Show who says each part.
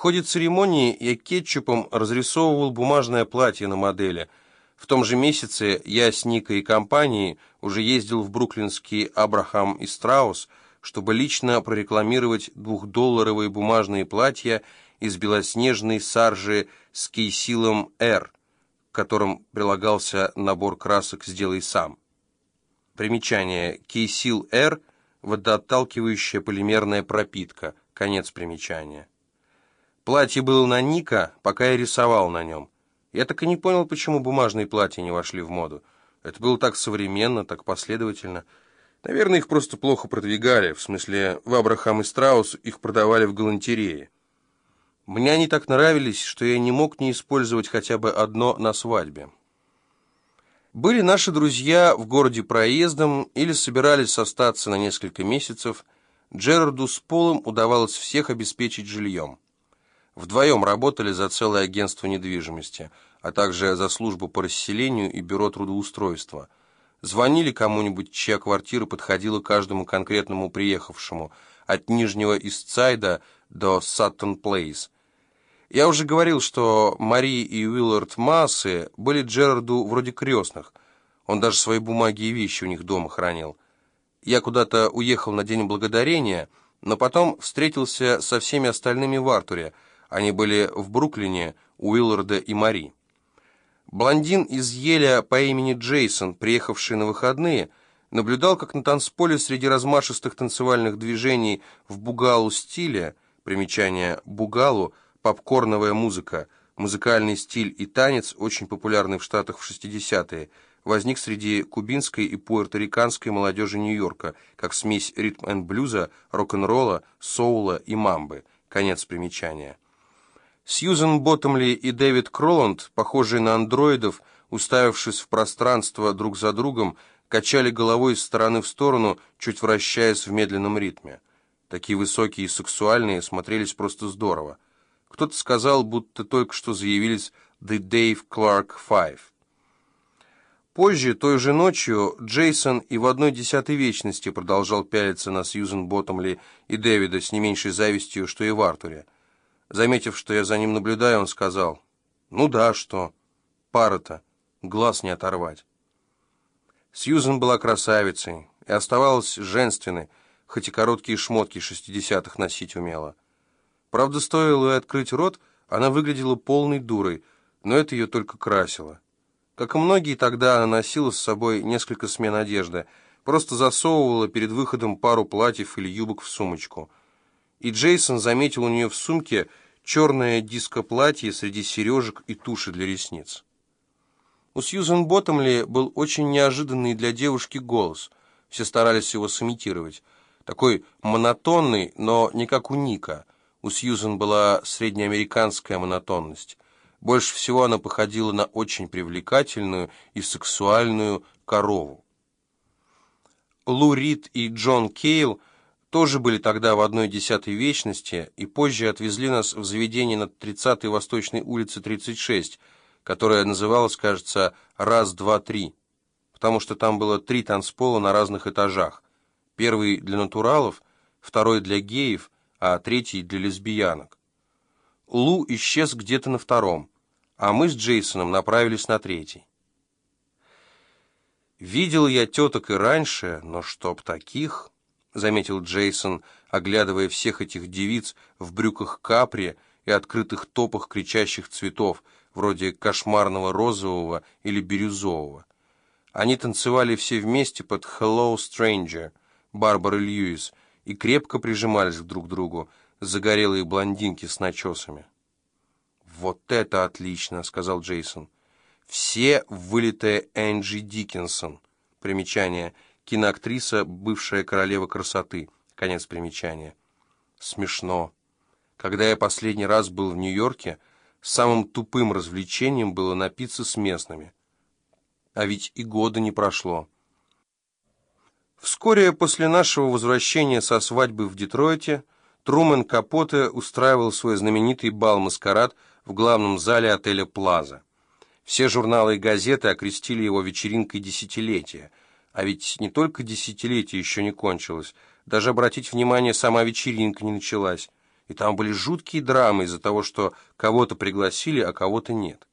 Speaker 1: ходе церемонии я кетчупом разрисовывал бумажное платье на модели. В том же месяце я с Никой и компанией уже ездил в бруклинский Абрахам и Страус, чтобы лично прорекламировать двухдолларовые бумажные платья из белоснежной саржи с кейсилом «Р», к которым прилагался набор красок «Сделай сам». Примечание. Кейсил «Р» – водоотталкивающая полимерная пропитка. Конец примечания. Платье было на Ника, пока я рисовал на нем. Я так и не понял, почему бумажные платья не вошли в моду. Это было так современно, так последовательно. Наверное, их просто плохо продвигали, в смысле, в Абрахам и Страус их продавали в галантерее. Мне они так нравились, что я не мог не использовать хотя бы одно на свадьбе. Были наши друзья в городе проездом или собирались остаться на несколько месяцев. Джерарду с Полом удавалось всех обеспечить жильем. Вдвоем работали за целое агентство недвижимости, а также за службу по расселению и бюро трудоустройства. Звонили кому-нибудь, чья квартира подходила каждому конкретному приехавшему, от Нижнего Истсайда до Саттон Плейс. Я уже говорил, что Мари и Уиллард Массы были Джерарду вроде крестных. Он даже свои бумаги и вещи у них дома хранил. Я куда-то уехал на День Благодарения, но потом встретился со всеми остальными в Артуре – они были в Бруклине у Уилларда и Мари. Блондин из Еля по имени Джейсон, приехавший на выходные, наблюдал, как на танцполе среди размашистых танцевальных движений в бугалу стиле, примечание бугалу, попкорновая музыка, музыкальный стиль и танец, очень популярный в Штатах в 60-е, возник среди кубинской и пуэрториканской молодежи Нью-Йорка, как смесь ритм-энд-блюза, рок-н-ролла, соула и мамбы. Конец примечания. Сьюзен Боттомли и Дэвид Кроланд, похожие на андроидов, уставившись в пространство друг за другом, качали головой из стороны в сторону, чуть вращаясь в медленном ритме. Такие высокие и сексуальные смотрелись просто здорово. Кто-то сказал, будто только что заявились «The Dave Clark Five». Позже, той же ночью, Джейсон и в одной десятой вечности продолжал пялиться на Сьюзен Боттомли и Дэвида с не меньшей завистью, что и в Артуре. Заметив, что я за ним наблюдаю, он сказал, «Ну да, что? Пара-то, глаз не оторвать». Сьюзен была красавицей и оставалась женственной, хоть и короткие шмотки шестидесятых носить умела. Правда, стоило ей открыть рот, она выглядела полной дурой, но это ее только красило. Как и многие, тогда она носила с собой несколько смен одежды, просто засовывала перед выходом пару платьев или юбок в сумочку – и Джейсон заметил у нее в сумке черное диско-платье среди сережек и туши для ресниц. У Сьюзен Боттомли был очень неожиданный для девушки голос. Все старались его сымитировать. Такой монотонный, но не как у Ника. У Сьюзен была среднеамериканская монотонность. Больше всего она походила на очень привлекательную и сексуальную корову. Лу Рид и Джон Кейл – тоже были тогда в одной десятой вечности и позже отвезли нас в заведение на 30-й Восточной улице 36, которое называлось, кажется, «Раз, два, три», потому что там было три танцпола на разных этажах. Первый для натуралов, второй для геев, а третий для лесбиянок. Лу исчез где-то на втором, а мы с Джейсоном направились на третий. Видел я теток и раньше, но чтоб таких... — заметил Джейсон, оглядывая всех этих девиц в брюках капри и открытых топах кричащих цветов, вроде кошмарного розового или бирюзового. Они танцевали все вместе под «Hello, Stranger» Барбары Льюис и крепко прижимались друг к другу, загорелые блондинки с начесами. «Вот это отлично!» — сказал Джейсон. «Все вылитая Энджи Диккенсон». Примечание — киноактриса, бывшая королева красоты. Конец примечания. Смешно. Когда я последний раз был в Нью-Йорке, самым тупым развлечением было напиться с местными. А ведь и года не прошло. Вскоре после нашего возвращения со свадьбы в Детройте Трумэн Капоте устраивал свой знаменитый бал-маскарад в главном зале отеля «Плаза». Все журналы и газеты окрестили его вечеринкой десятилетия – а ведь не только десятилетие еще не кончилось, даже обратить внимание, сама вечеринка не началась. и там были жуткие драмы из-за того, что кого-то пригласили, а кого-то нет.